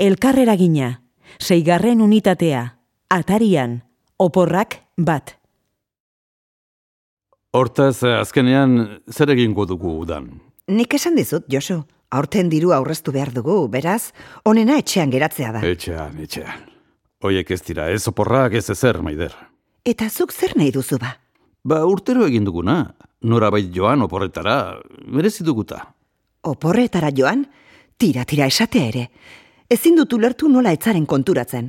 elkarreragina, seigarren unitatea, atarian, oporrak bat. Hortaz, azkenean, zer egingo dugu udan? Nik esan dizut, Josu, aurten diru aurreztu behar dugu, beraz, onena etxean geratzea da. Etxean, etxean. Hoiek ez dira, ez oporrak ez ezer, maider. Eta zuk zer nahi duzu ba? Ba, urtero egin duguna. Norabait joan oporretara, merezi duguta. Oporretara joan, tira-tira esatea ere. Ezin dut ulertu nola etzaren konturatzen.